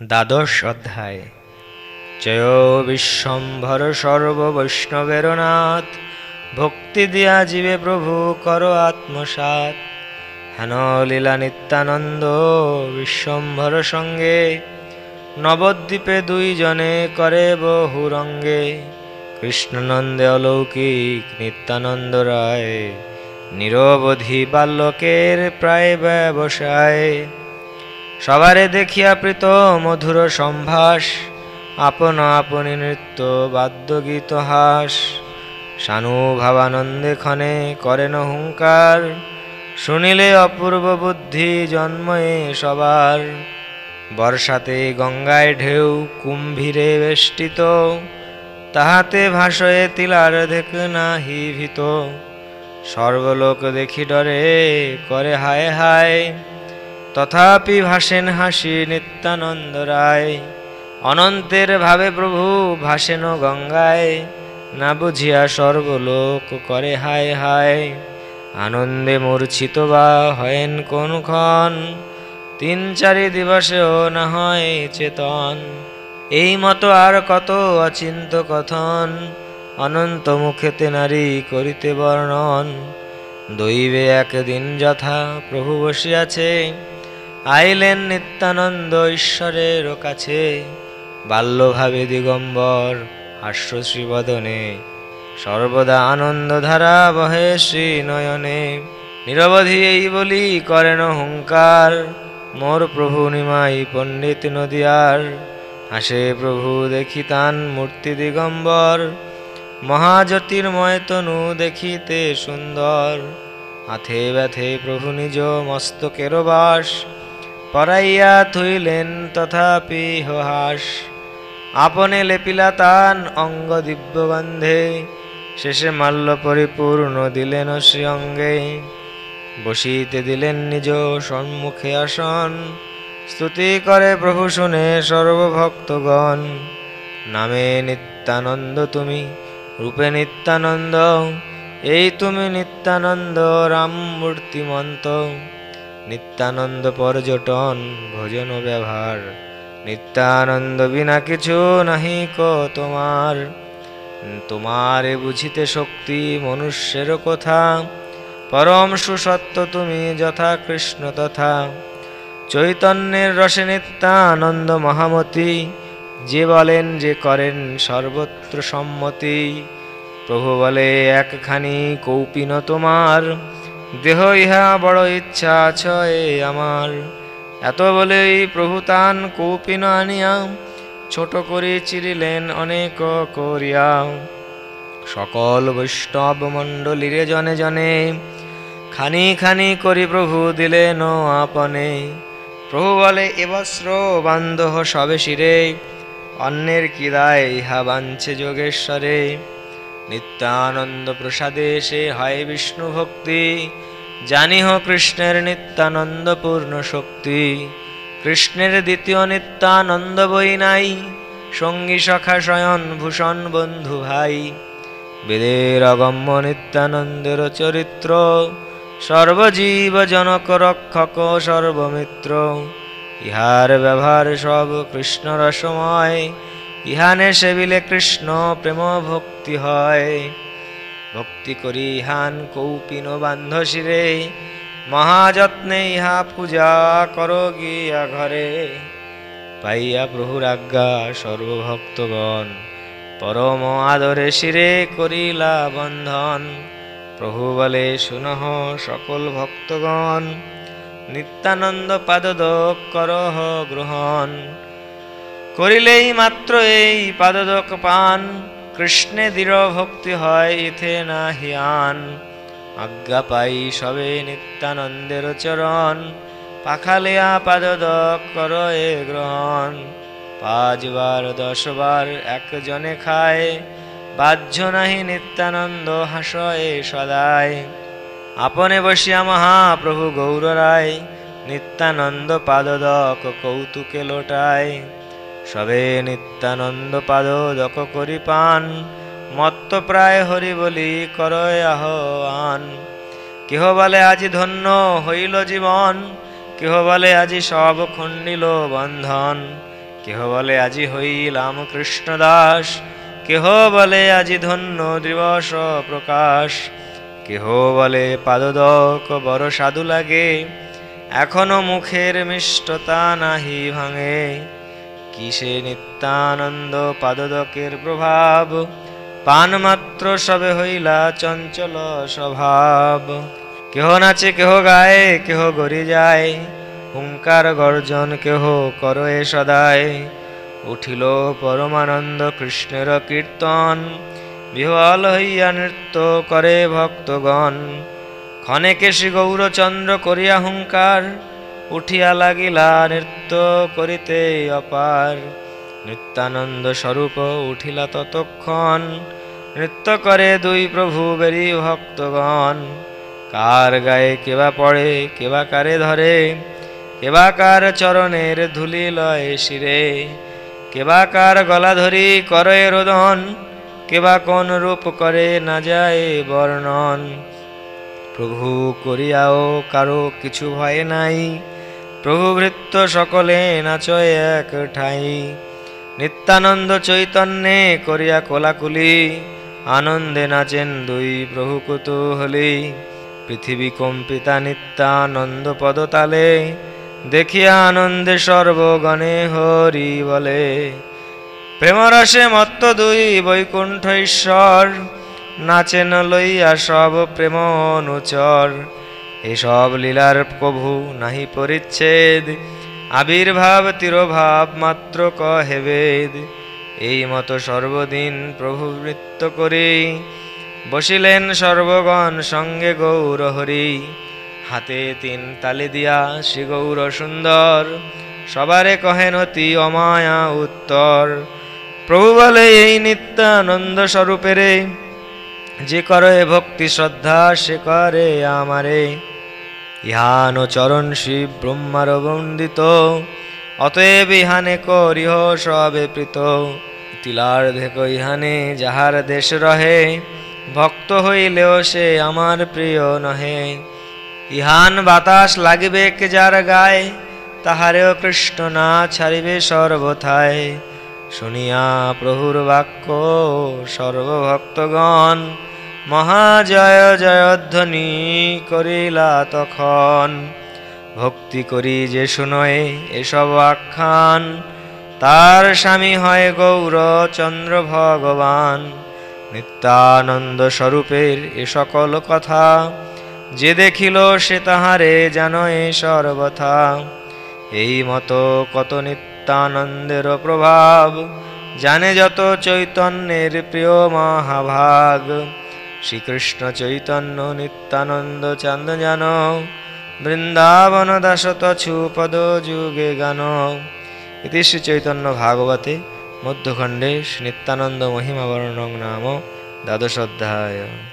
দ্বাদশ অধ্যায়। জয় বিশ্বম্ভর সর্ববৈষ্ণবের নাথ ভক্তি দিয়া জীবে প্রভু কর আত্মসাত হেন লীলা নিত্যানন্দ বিশ্বম্ভর সঙ্গে, নবদ্বীপে দুইজনে করে বহু রঙ্গে। কৃষ্ণনন্দে অলৌকিক নিত্যানন্দ রায়, নিরবধি বাল্যকের প্রায় ব্যবসায়। সবারে দেখিয়া প্রীত মধুর সম্ভাস, আপন আপনি নৃত্য বাদ্যগীত হাস। সানু ভাবানন্দে ক্ষণে করেন হুঙ্কার, শুনিলে অপূর্ব বুদ্ধি জন্ময়ে সবার। বর্ষাতে গঙ্গায় ঢেউ কুম্ভীরে বেষ্টিত, তাহাতে ভাসয়ে তিলার দেখ নাহি ভীত। সর্বলোক দেখি ডরে, করে হায় হায়। তথাপি ভাসেন হাসি নিত্যানন্দ রায়। অনন্তের ভাবে প্রভু ভাসেন গঙ্গায়। না বুঝিয়া সর্বলোক করে হায় হায়। আনন্দে মূর্ছিত বা হয়েন কোন ক্ষণ? তিন চারি দিবসেও না হয় চেতন। এই মতো আর কত অচিন্ত কথন? অনন্ত মুখেতে নারী করিতে বর্ণন। দৈবে একদিন যথা প্রভু বসিয়াছে। আইলেন নিত্যানন্দ ঈশ্বরের কাছে। বাল্যভাবে দিগম্বর হাস্যশ্রী বদনে সর্বদা আনন্দ ধারা বহে শ্রী নয়নে নিরবধি এই বলি করেন হুঙ্কার, মোর প্রভু নিমাই পণ্ডিত নদিয়ার। হাসে প্রভু দেখি তান মূর্তি দিগম্বর, মহাজ্যোতির্ময় তনু দেখিতে সুন্দর। হাতে ব্যথে প্রভু নিজ মস্তকের বাস পরাইয়া থইলেন তথাপি হাস আপনে লেপিলা তান অঙ্গ দিব্যগন্ধে, শেষে মাল্য পরিপূর্ণ দিলেন শ্রী অঙ্গে। বসিতে দিলেন নিজ সম্মুখে আসন, স্তুতি করে প্রভু শুনে সর্বভক্তগণ, নামে নিত্যানন্দ তুমি, রূপে নিত্যানন্দ, এই তুমি নিত্যানন্দ রাম মূর্তিমন্ত। নিত্যানন্দ পর্যটন, ভোজন ব্যবহার। নিত্যানন্দ বিনা কিছু নাহি কো তোমার। তোমারে বুঝিতে শক্তি মনুষ্যের কথা। পরম সুসত্য তুমি যথা কৃষ্ণ তথা। চৈতন্যের রসে নিত্যানন্দ মহামতি। যে বলেন, যে করেন সর্বত্র সম্মতি। প্রভু বলে, একখানি কৌপিন তোমার। দেহ ইহা বড় ইচ্ছা ছয় আমার। এত বলেই প্রভু তান কৌপিন আনিয়া ছোট করে চিরিলেন অনেক করিয়া। সকল বৈষ্ণব মণ্ডলীরে জনে জনে খানি খানি করি প্রভু দিলেন আপনে। প্রভু বলে এবস্র বান্ধব সবে শিরে, অন্যের কি দায় ইহা বাঞ্ছে যোগেশ্বরে। নিত্যানন্দ প্রসাদে সে হয় বিষ্ণু ভক্তি জানিহ কৃষ্ণের নিত্যানন্দ পূর্ণ শক্তি। কৃষ্ণের দ্বিতীয় নিত্যানন্দ বই নাই। সঙ্গী সখা শয়ন ভূষণ বন্ধু ভাই। বেদের অগম্য নিত্যানন্দের চরিত্র। সর্বজীব জনক রক্ষক সর্বমিত্র। ইহার ব্যবহার সব কৃষ্ণ রসময় ইহানে সেবিলে কৃষ্ণ প্রেম ভক্তি হয়। ভক্তি করি ইহান কৌপিন বান্ধ শিরে। মহাযত্নে ইহা পূজা কর গিয়া ঘরে। পাইয়া প্রভুর আজ্ঞা সর্বভক্তগণ, পরম আদরে শিরে করিলা বন্ধন। প্রভু বলে, শুনহ সকল ভক্তগণ, নিত্যানন্দ পাদদক করহ গ্রহণ। করিলেই মাত্র এই পাদদক পান, কৃষ্ণে দৃঢ় ভক্তি হয় ইথে না হিয়ান। আজ্ঞা পাই সবে নিত্যানন্দের চরণ, পাখালিয়া পাদদক কর এ গ্রহণ। পাঁচবার, দশবার একজনে খায়, বাহ্য নাহি নিত্যানন্দ হাস এ সদায়। আপনে বসিয়া মহাপ্রভু গৌর রায়, নিত্যানন্দ পাদদক কৌতুকে লোটায়। সবে নিত্যানন্দ পাদদক করি পান, মত্ত প্রায় হরি বলি করয় আহ্বান কেহ বলে আজি ধন্য হইল জীবন, কেহ বলে আজি সব খণ্ডিল বন্ধন। কেহ বলে আজি হইলাম কৃষ্ণ দাস, কেহ বলে আজি ধন্য দিবস প্রকাশ। কেহ বলে পাদদক বড় সাধু লাগে, এখনও মুখের মিষ্টতা নাহি ভাঙে। কিসে নিত্যানন্দ পাদদকের প্রভাব? পান মাত্র সবে হইলা চঞ্চল স্বভাব। কেহ নাচে, কেহ গায়ে, কেহ গড়ি যায়। হুঙ্কার গর্জন কেহ করয়ে সদায়। উঠিল পরমানন্দ কৃষ্ণের কীর্তন। বিহ্বল হইয়া নৃত্য করে ভক্তগণ। ক্ষণেকে শ্রী গৌরচন্দ্র করিয়া হুঙ্কার। উঠিয়া লাগিলা, নৃত্য করিতে অপার। নিত্যানন্দ স্বরূপ উঠিলা ততক্ষণ। নৃত্য করে দুই প্রভু বেরি ভক্তগণ। কার গায়ে কেবা পড়ে, কেবা কারে ধরে। কেবা কার চরণের ধুলি লয় শিরে। কেবা কার গলা ধরি করে রোদন। কেবা কোন রূপ করে না যায় বর্ণন। প্রভু করিয়াও কারও কিছু ভয় নাই। প্রভু ভৃত্য সকলে নাচয় এক ঠাই। নিত্যানন্দ চৈতন্যে করিয়া কোলাকুলি, আনন্দে নাচেন দুই প্রভু কুতূহলী। পৃথিবী কম্পিতা নিত্যানন্দ পদতালে, দেখিয়া আনন্দে সর্বগণে হরি বলে। প্রেমরসে মত্ত দুই বৈকুণ্ঠ ঈশ্বর, নাচেন লইয়া সব প্রেম অনুচর। এসব লীলার প্রভু নাহি পরিচ্ছেদ। আবির্ভাব তিরোভাব মাত্র কহে বেদ। এই মতো সর্বদিন প্রভু নৃত্য করি। বসিলেন সর্বগণ সঙ্গে গৌর হরি। হাতে তিন তালি দিয়া শ্রী গৌর সুন্দর। সবারে কহেন অতি অমায়া উত্তর। প্রভু বলে, এই নিত্যানন্দ স্বরূপেরে যে করে ভক্তি শ্রদ্ধা, সে করে আমারে। ইহান চরণ শিব ব্রহ্মার বন্দিত অতএব ইহানে করিহ সবে প্রীত। তিলার ধেক ইহানে যাহার দেশ রহে, ভক্ত হইলেও সে আমার প্রিয় নহে। ইহান বাতাস লাগিবে কে যার গায়ে, তাহারেও কৃষ্ণ না ছাড়িবে সর্বথায়। শুনিয়া প্রভুর বাক্য সর্বভক্তগণ মহাজয় জয়ধ্বনি করিলা তখন। ভক্তি করি যে শুনয়ে এসব আখ্যান। তার স্বামী হয় গৌর চন্দ্র ভগবান। নিত্যানন্দ স্বরূপের এ সকল কথা, যে দেখিল সে তাহারে জানয়ে সর্বথা। এই মতো কত নিত্যানন্দের প্রভাব, জানে যত চৈতন্যের প্রিয় মহাভাগ। শ্রীকৃষ্ণ চৈতন্য নিত্যানন্দ চান্দ জান বৃন্দাবন দাসত ছুপদ যুগে গান। ইতি শ্রী চৈতন্য ভাগবতে মধ্যখণ্ডে শ্রী নিত্যানন্দ মহিমাবর্ণং নাম দ্বাদশ দ্বাদশোধ্যায়।